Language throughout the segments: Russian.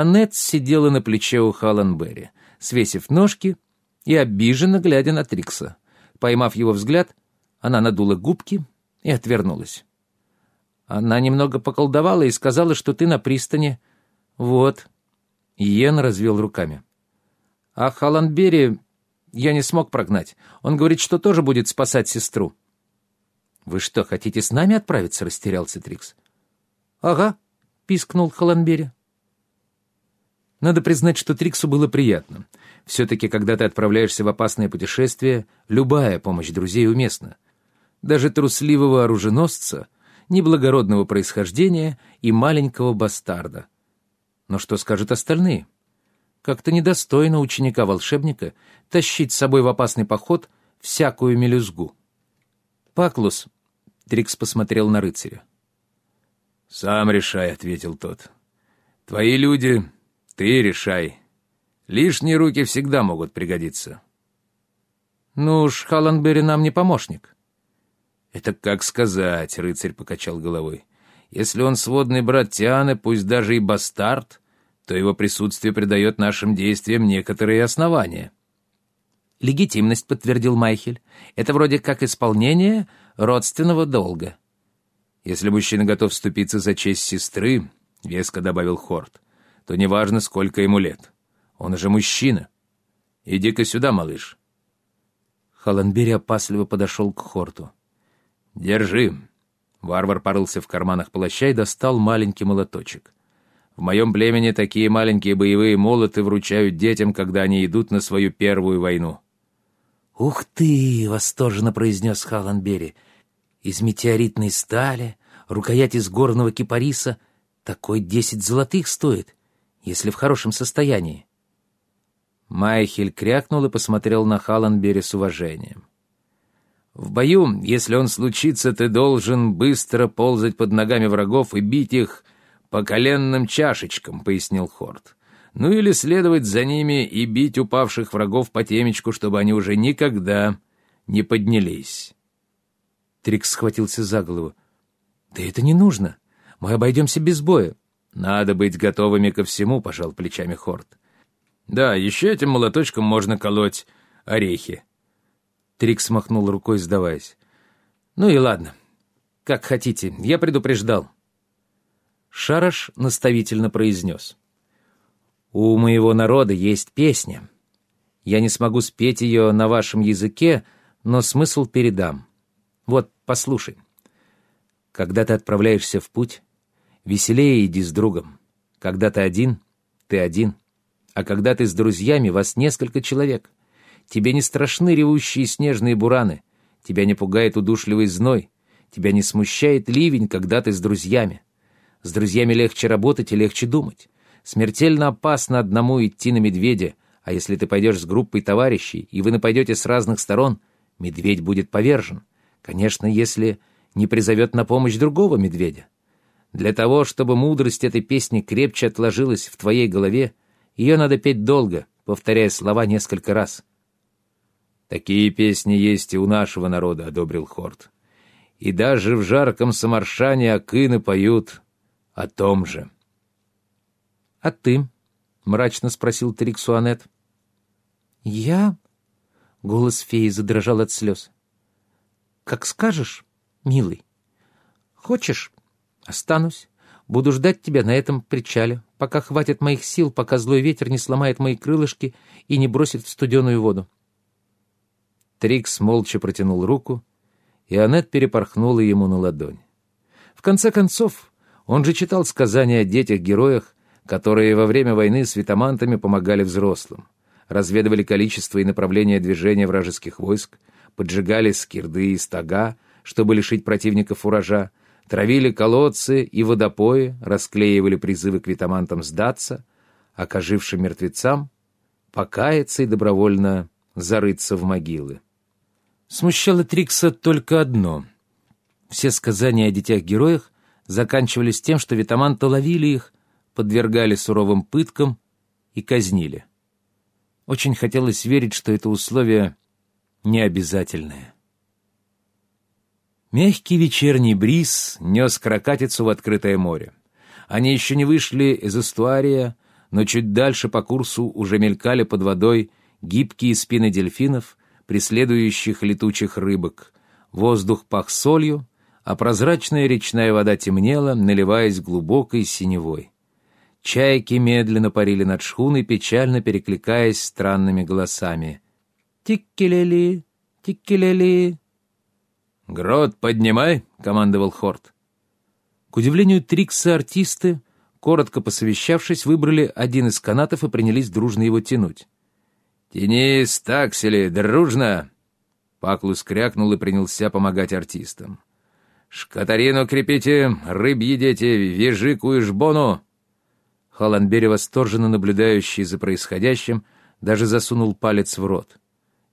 Аннет сидела на плече у Халленберри, свесив ножки и обиженно глядя на Трикса. Поймав его взгляд, она надула губки и отвернулась. Она немного поколдовала и сказала, что ты на пристани. Вот. Йен развел руками. А Халанбери я не смог прогнать. Он говорит, что тоже будет спасать сестру. «Вы что, хотите с нами отправиться?» — растерялся Трикс. «Ага», — пискнул Халанбери. Надо признать, что Триксу было приятно. Все-таки, когда ты отправляешься в опасное путешествие, любая помощь друзей уместна. Даже трусливого оруженосца, неблагородного происхождения и маленького бастарда. Но что скажут остальные? Как-то недостойно ученика-волшебника тащить с собой в опасный поход всякую мелюзгу. «Паклус», — Трикс посмотрел на рыцаря. «Сам решай», — ответил тот. «Твои люди, ты решай. Лишние руки всегда могут пригодиться». «Ну уж, Халанбери нам не помощник». «Это как сказать», — рыцарь покачал головой. «Если он сводный брат Тианы, пусть даже и бастард, то его присутствие придает нашим действиям некоторые основания». «Легитимность», — подтвердил Майхель. «Это вроде как исполнение родственного долга». «Если мужчина готов вступиться за честь сестры», — веско добавил Хорт, «то неважно, сколько ему лет. Он же мужчина. Иди-ка сюда, малыш». Холландбери опасливо подошел к Хорту. «Держи». Варвар порылся в карманах плаща и достал маленький молоточек. В моем племени такие маленькие боевые молоты вручают детям, когда они идут на свою первую войну. «Ух ты!» — восторженно произнес Халанбери. «Из метеоритной стали, рукоять из горного кипариса. Такой десять золотых стоит, если в хорошем состоянии». Майхель крякнул и посмотрел на Халанбери с уважением. «В бою, если он случится, ты должен быстро ползать под ногами врагов и бить их «По коленным чашечкам», — пояснил Хорт. «Ну или следовать за ними и бить упавших врагов по темечку, чтобы они уже никогда не поднялись». Трикс схватился за голову. «Да это не нужно. Мы обойдемся без боя». «Надо быть готовыми ко всему», — пожал плечами Хорт. «Да, еще этим молоточком можно колоть орехи». Трикс махнул рукой, сдаваясь. «Ну и ладно. Как хотите. Я предупреждал. Шараш наставительно произнес. «У моего народа есть песня. Я не смогу спеть ее на вашем языке, но смысл передам. Вот, послушай. Когда ты отправляешься в путь, веселее иди с другом. Когда ты один, ты один. А когда ты с друзьями, вас несколько человек. Тебе не страшны ревущие снежные бураны, тебя не пугает удушливый зной, тебя не смущает ливень, когда ты с друзьями. С друзьями легче работать и легче думать. Смертельно опасно одному идти на медведя, а если ты пойдешь с группой товарищей, и вы нападете с разных сторон, медведь будет повержен. Конечно, если не призовет на помощь другого медведя. Для того, чтобы мудрость этой песни крепче отложилась в твоей голове, ее надо петь долго, повторяя слова несколько раз. «Такие песни есть и у нашего народа», — одобрил Хорт. «И даже в жарком Самаршане акыны поют о том же. — А ты? — мрачно спросил Триксуанет. — Я? — голос феи задрожал от слез. — Как скажешь, милый. Хочешь? Останусь. Буду ждать тебя на этом причале, пока хватит моих сил, пока злой ветер не сломает мои крылышки и не бросит в студеную воду. Трикс молча протянул руку, и Аннет перепорхнула ему на ладонь. В конце концов, он же читал сказания о детях-героях, которые во время войны с витамантами помогали взрослым, разведывали количество и направление движения вражеских войск, поджигали скирды и стога, чтобы лишить противников урожа, травили колодцы и водопои, расклеивали призывы к витамантам сдаться, к ожившим мертвецам покаяться и добровольно зарыться в могилы. Смущало Трикса только одно. Все сказания о детях-героях заканчивались тем, что витаманты ловили их, подвергали суровым пыткам и казнили. Очень хотелось верить, что это условие необязательное. Мягкий вечерний бриз нес крокатицу в открытое море. Они еще не вышли из эстуария, но чуть дальше по курсу уже мелькали под водой гибкие спины дельфинов, преследующих летучих рыбок. Воздух пах солью, а прозрачная речная вода темнела, наливаясь глубокой синевой. Чайки медленно парили над шхуной, печально перекликаясь странными голосами. «Тикки-лели, тикки-лели». «Грот, поднимай!» — командовал Хорт. К удивлению Трикса артисты, коротко посовещавшись, выбрали один из канатов и принялись дружно его тянуть. «Тяни, стаксели, дружно!» Паклус крякнул и принялся помогать артистам. «Шкатарину крепите, рыб едите, вяжику и жбону!» Халанбери, восторженно наблюдающий за происходящим, даже засунул палец в рот.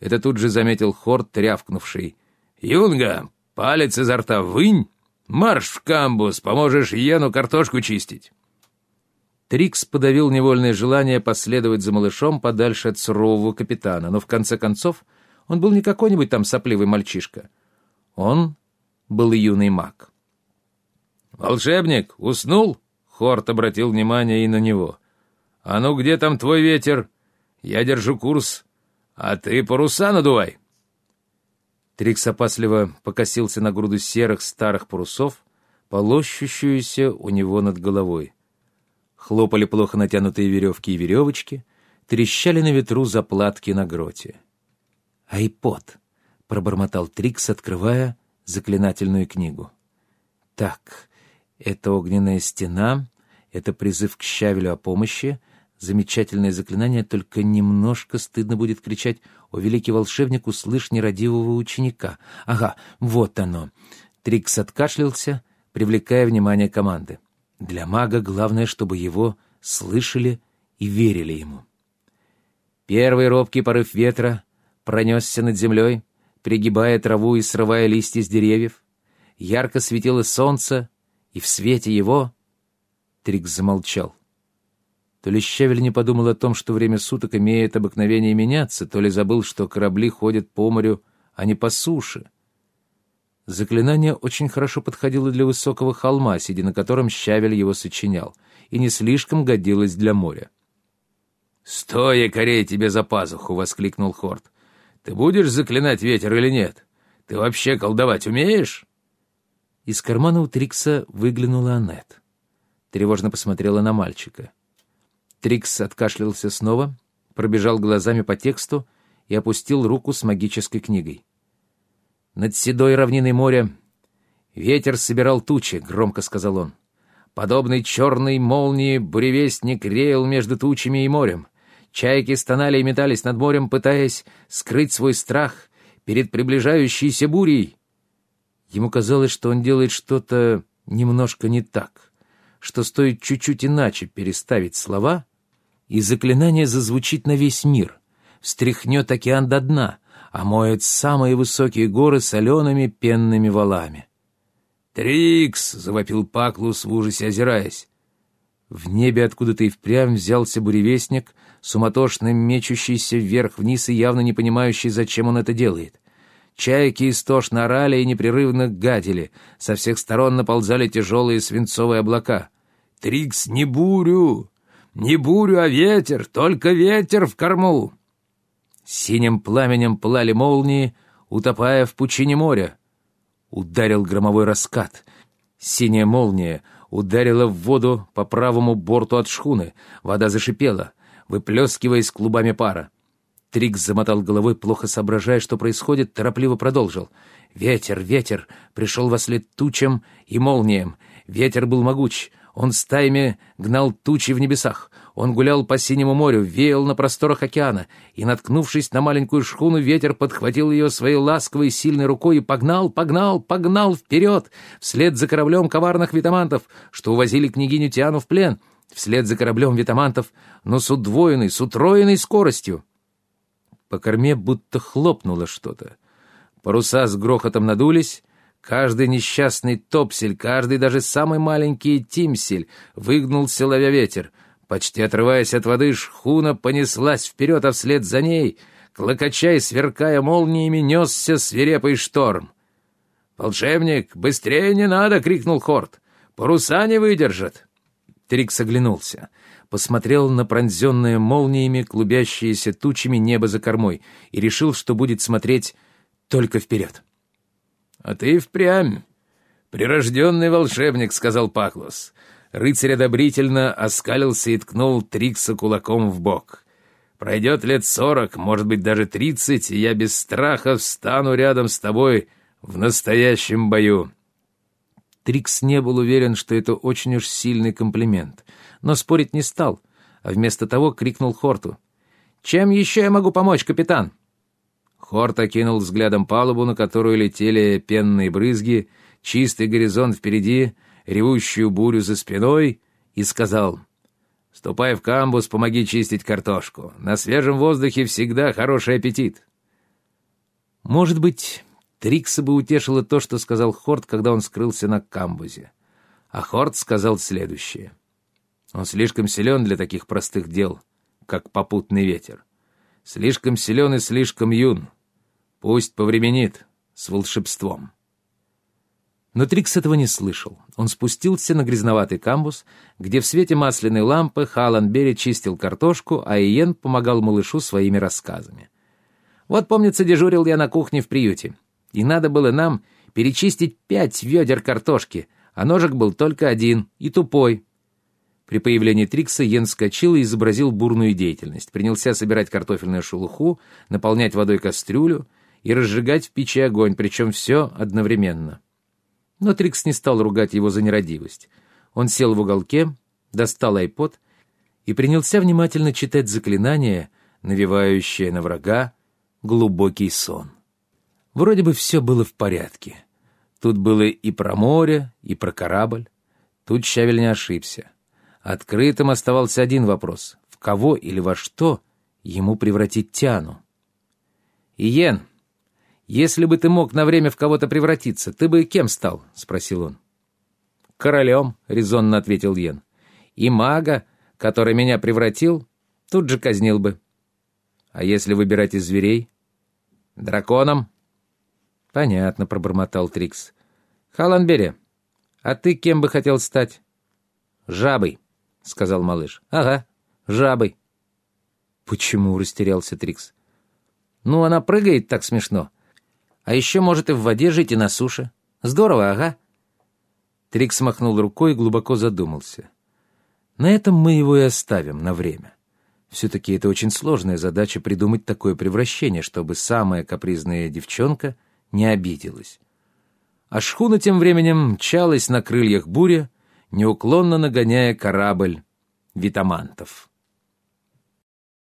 Это тут же заметил Хорт, трявкнувший. «Юнга, палец изо рта вынь! Марш в камбус, поможешь Йену картошку чистить!» Трикс подавил невольное желание последовать за малышом подальше от сурового капитана, но в конце концов он был не какой-нибудь там сопливый мальчишка. Он был юный маг. «Волшебник, уснул?» Хорт обратил внимание и на него. «А ну где там твой ветер? Я держу курс, а ты паруса надувай!» Трикс опасливо покосился на груду серых старых парусов, полощущуюся у него над головой. Хлопали плохо натянутые веревки и веревочки, трещали на ветру заплатки на гроте. «Айпод!» — пробормотал Трикс, открывая заклинательную книгу. «Так, это огненная стена, это призыв к щавелю о помощи, замечательное заклинание, только немножко стыдно будет кричать «О, великий волшебник, услышь нерадивого ученика!» Ага, вот оно. Трикс откашлялся, привлекая внимание команды. Для мага главное, чтобы его слышали и верили ему. Первый робкий порыв ветра пронесся над землей, пригибая траву и срывая листья с деревьев. Ярко светило солнце, и в свете его... Трикс замолчал. То ли Щавель не подумал о том, что время суток имеет обыкновение меняться, то ли забыл, что корабли ходят по морю, а не по суше. Заклинание очень хорошо подходило для высокого холма, сидя на котором Щавель его сочинял, и не слишком годилось для моря. «Стой, якорей тебе за пазуху!» — воскликнул Хорт. «Ты будешь заклинать ветер или нет? Ты вообще колдовать умеешь?» Из кармана у Трикса выглянула Аннет. Тревожно посмотрела на мальчика. Трикс откашлялся снова, пробежал глазами по тексту и опустил руку с магической книгой. «Над седой равниной моря ветер собирал тучи», — громко сказал он. «Подобный черной молнии буревестник реял между тучами и морем. Чайки стонали и метались над морем, пытаясь скрыть свой страх перед приближающейся бурей». Ему казалось, что он делает что-то немножко не так, что стоит чуть-чуть иначе переставить слова, и заклинание зазвучит на весь мир, встряхнет океан до дна, омоет самые высокие горы солеными пенными валами. «Трикс!» — завопил Паклус в ужасе озираясь. В небе откуда-то и впрямь взялся буревестник, суматошно мечущийся вверх-вниз и явно не понимающий, зачем он это делает. Чайки истошно орали и непрерывно гадили, со всех сторон наползали тяжелые свинцовые облака. «Трикс, не бурю! Не бурю, а ветер, только ветер в корму!» Синим пламенем пылали молнии, утопая в пучине моря. Ударил громовой раскат. Синяя молния ударила в воду по правому борту от шхуны. Вода зашипела, выплескиваясь клубами пара. Трикс замотал головой, плохо соображая, что происходит, торопливо продолжил. «Ветер, ветер!» Пришел во след тучам и молниям. Ветер был могуч, он стаями гнал тучи в небесах. Он гулял по синему морю, веял на просторах океана, и, наткнувшись на маленькую шхуну, ветер подхватил ее своей ласковой сильной рукой и погнал, погнал, погнал вперед, вслед за кораблем коварных витамантов, что увозили княгиню Тиану в плен, вслед за кораблем витамантов, но с удвоенной, с утроенной скоростью. По корме будто хлопнуло что-то. Паруса с грохотом надулись, Каждый несчастный топсель, каждый даже самый маленький тимсель выгнулся, ловя ветер. Почти отрываясь от воды, шхуна понеслась вперед, а вслед за ней, клокоча сверкая молниями, несся свирепый шторм. «Волшебник, быстрее не надо!» — крикнул Хорт. «Паруса не выдержат!» Трикс оглянулся. посмотрел на пронзенное молниями, клубящиеся тучами небо за кормой и решил, что будет смотреть только вперед. «А ты впрямь прирожденный волшебник», — сказал Паклус. Рыцарь одобрительно оскалился и ткнул Трикса кулаком в бок. «Пройдет лет сорок, может быть, даже тридцать, и я без страха встану рядом с тобой в настоящем бою». Трикс не был уверен, что это очень уж сильный комплимент, но спорить не стал, а вместо того крикнул Хорту. «Чем еще я могу помочь, капитан?» Хорт окинул взглядом палубу, на которую летели пенные брызги, чистый горизонт впереди, ревущую бурю за спиной, и сказал, «Ступай в камбус, помоги чистить картошку. На свежем воздухе всегда хороший аппетит». Может быть, Трикса бы утешило то, что сказал Хорт, когда он скрылся на камбузе. А Хорт сказал следующее. Он слишком силен для таких простых дел, как попутный ветер. Слишком силен и слишком юн. Пусть повременит с волшебством. Но Трикс этого не слышал. Он спустился на грязноватый камбус, где в свете масляной лампы Халан Берри чистил картошку, а Иен помогал малышу своими рассказами. «Вот, помнится, дежурил я на кухне в приюте и надо было нам перечистить пять ведер картошки, а ножик был только один и тупой. При появлении Трикса Йен вскочил и изобразил бурную деятельность. Принялся собирать картофельную шелуху, наполнять водой кастрюлю и разжигать в печи огонь, причем все одновременно. Но Трикс не стал ругать его за нерадивость. Он сел в уголке, достал айпод и принялся внимательно читать заклинание, навевающее на врага глубокий сон. Вроде бы все было в порядке. Тут было и про море, и про корабль. Тут Щавель не ошибся. Открытым оставался один вопрос — в кого или во что ему превратить Тяну? «Иен, если бы ты мог на время в кого-то превратиться, ты бы кем стал?» — спросил он. «Королем», — резонно ответил Йен. «И мага, который меня превратил, тут же казнил бы». «А если выбирать из зверей?» «Драконом», «Понятно», — пробормотал Трикс. «Халанбери, а ты кем бы хотел стать?» «Жабой», — сказал малыш. «Ага, жабой». «Почему?» — растерялся Трикс. «Ну, она прыгает так смешно. А еще может и в воде жить, и на суше. Здорово, ага». Трикс махнул рукой и глубоко задумался. «На этом мы его и оставим на время. Все-таки это очень сложная задача придумать такое превращение, чтобы самая капризная девчонка — не обиделась. А шхуна тем временем мчалась на крыльях буря, неуклонно нагоняя корабль витамантов.